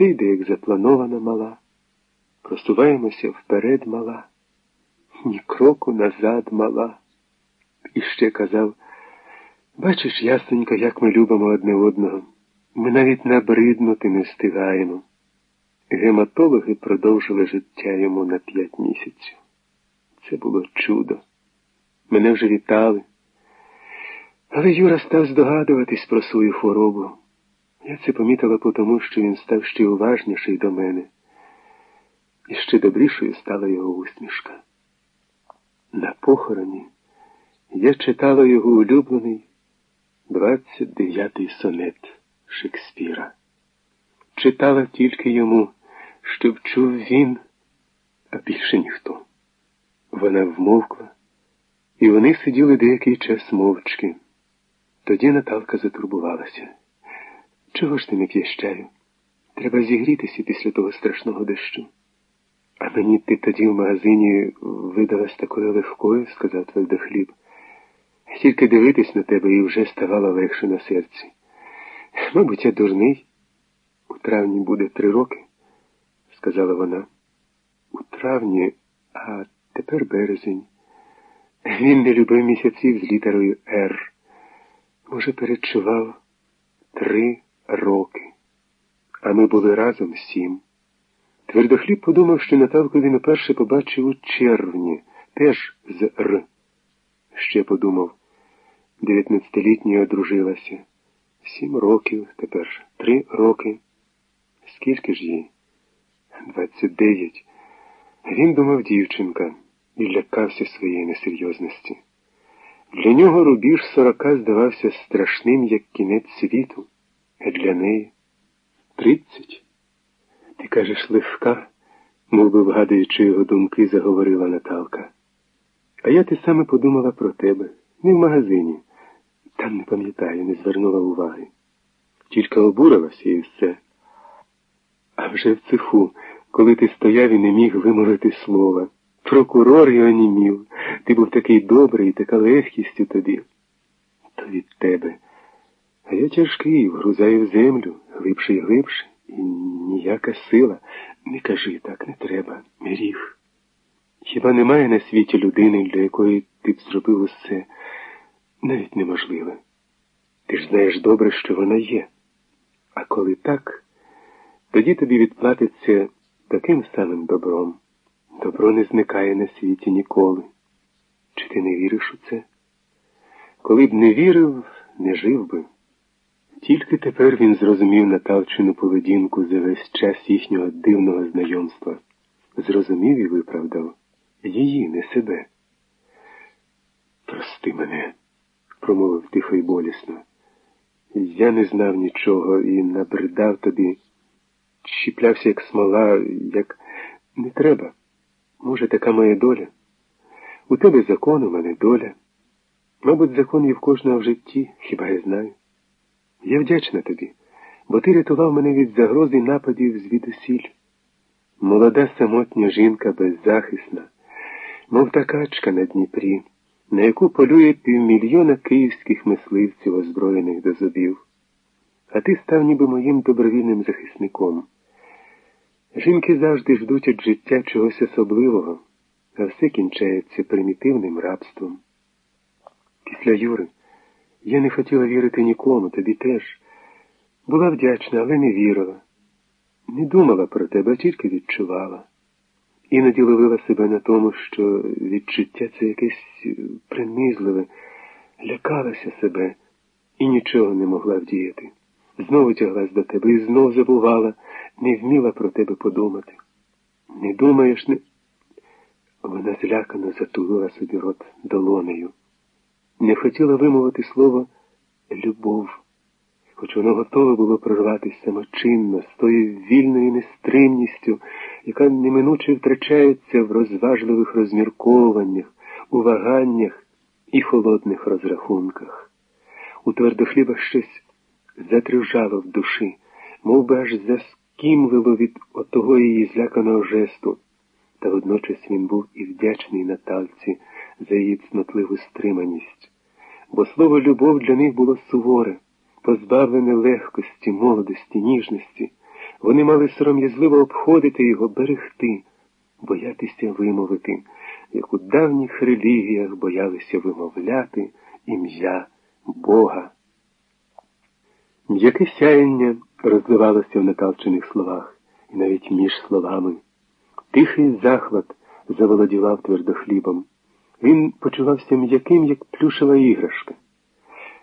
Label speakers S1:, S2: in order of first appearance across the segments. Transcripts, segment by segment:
S1: Все йде, як запланована мала. Просуваємося вперед мала, ні кроку назад мала. І ще казав, бачиш, ясненько, як ми любимо одне одного. Ми навіть набриднути не встигаємо. Гематологи продовжили життя йому на п'ять місяців. Це було чудо. Мене вже вітали. Але Юра став здогадуватись про свою хворобу. Я це помітила по тому, що він став ще уважніший до мене. І ще добрішою стала його усмішка. На похороні я читала його улюблений 29-й сонет Шекспіра. Читала тільки йому, щоб чув він, а більше ніхто. Вона вмовкла, і вони сиділи деякий час мовчки. Тоді Наталка затурбувалася. Чого ж ти не п'єш? Треба зігрітися після того страшного дощу. А мені ти тоді в магазині видалась такою легкою, сказав твердохліб. Тільки дивитись на тебе і вже ставало легше на серці. Мабуть, я дурний. У травні буде три роки, сказала вона. У травні, а тепер березень. Він не любив місяців з літерою Р. Може, передчував три роки, а ми були разом сім. Твердохліб подумав, що Наталку він уперше побачив у червні, теж з Р. Ще подумав, дев'ятнадцятилітня одружилася. Сім років, тепер три роки. Скільки ж їй? Двадцять дев'ять. Він думав дівчинка і лякався своєї несерйозності. Для нього рубіж сорока здавався страшним, як кінець світу, а для неї тридцять. Ти кажеш, легка, мов би вгадуючи його думки, заговорила Наталка. А я ти саме подумала про тебе, не в магазині. Там не пам'ятаю, не звернула уваги. Тільки обурилася і все. А вже в цеху, коли ти стояв і не міг вимовити слова. Прокурор і онімів. Ти був такий добрий така легкість у тобі. То від тебе. Я тяжкий, вгрузаю в землю, глибше і глибше, і ніяка сила. Не кажи так, не треба, мирів. Хіба немає на світі людини, для якої ти б зробив усе навіть неможливе? Ти ж знаєш добре, що вона є. А коли так, тоді тобі відплатиться таким самим добром. Добро не зникає на світі ніколи. Чи ти не віриш у це? Коли б не вірив, не жив би. Тільки тепер він зрозумів Наталчину поведінку за весь час їхнього дивного знайомства. Зрозумів і виправдав її, не себе. Прости мене, промовив тихо й болісно. Я не знав нічого і набридав тобі, щіплявся, як смола, як не треба. Може, така моя доля? У тебе закон, у мене доля. Мабуть, закон є в кожного в житті, хіба я знаю. Я вдячна тобі, бо ти рятував мене від загрози нападів звідусіль. Молода самотня жінка беззахисна, мов та качка на Дніпрі, на яку полює півмільйона київських мисливців, озброєних до зубів. А ти став ніби моїм добровільним захисником. Жінки завжди ждуть від життя чогось особливого, а все кінчається примітивним рабством. Після Юри я не хотіла вірити нікому, тобі теж. Була вдячна, але не вірила. Не думала про тебе, тільки відчувала. Іноді ловила себе на тому, що відчуття це якесь принизливе, лякалася себе і нічого не могла вдіяти. Знову тяглась до тебе і знов забувала, не вміла про тебе подумати. Не думаєш, не. Вона злякано затулила собі рот долонею. Не хотіла вимовити слово любов, хоч воно готове було прорватися самочинно, з тою вільною нестримністю, яка неминуче втрачається в розважливих розміркованнях, у ваганнях і холодних розрахунках. У твердохліба щось затрижало в душі, мов би аж заскімлило від отого її зляканого жесту. Та водночас він був і вдячний Наталці за її цнотливу стриманість, бо слово любов для них було суворе, позбавлене легкості, молодості, ніжності, Вони мали сором'язливо обходити його, берегти, боятися вимовити, як у давніх релігіях боялися вимовляти ім'я Бога. М'яке сяєння розливалося в наталчених словах і навіть між словами. Тихий захват заволодівав твердохлібом. Він почувався м'яким, як плюшева іграшка.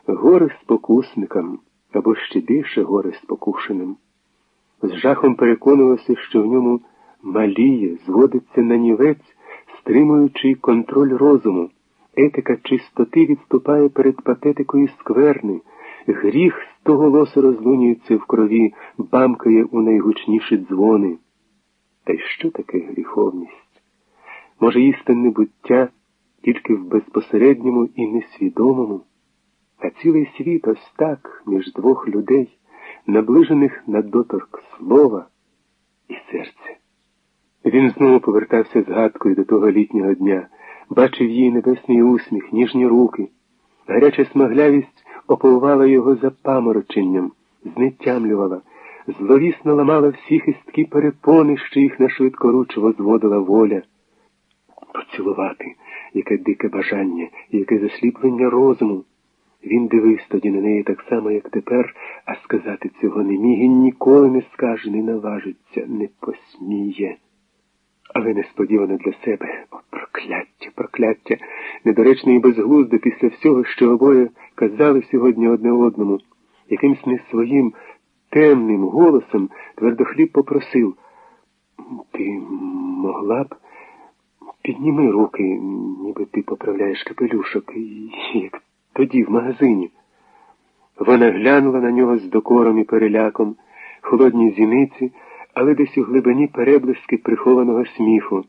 S1: Горе спокусникам або ще більше горе спокушеним. З жахом переконувався, що в ньому маліє, зводиться на нівець, стримуючи контроль розуму. Етика чистоти відступає перед патетикою скверни, гріх стоголосо розлунюється в крові, бамкає у найгучніші дзвони. Та й що таке гріховність? Може, істинне буття тільки в безпосередньому і несвідомому, а цілий світ ось так між двох людей, наближених на доторк слова і серця. Він знову повертався згадкою до того літнього дня, бачив її небесний усміх, ніжні руки. Гаряча смаглявість оповувала його запамороченням, знетямлювала, зловісно ламала всі хисткі перепони, що їх на швидкоруч возводила воля. Поцілувати, яке дике бажання, яке засліплення розуму. Він дивився тоді на неї так само, як тепер, а сказати цього не міг і ніколи не скаже, не наважиться, не посміє. Але несподівано для себе о, прокляття, прокляття, недоречне і безглузде після всього, що обоє казали сьогодні одне одному, якимсь не своїм темним голосом твердохліб попросив. Ти могла б підніми руки, ніби ти поправляєш капелюшок, як тоді в магазині. Вона глянула на нього з докором і переляком, холодні зіниці, але десь у глибині переблиски прихованого сміху.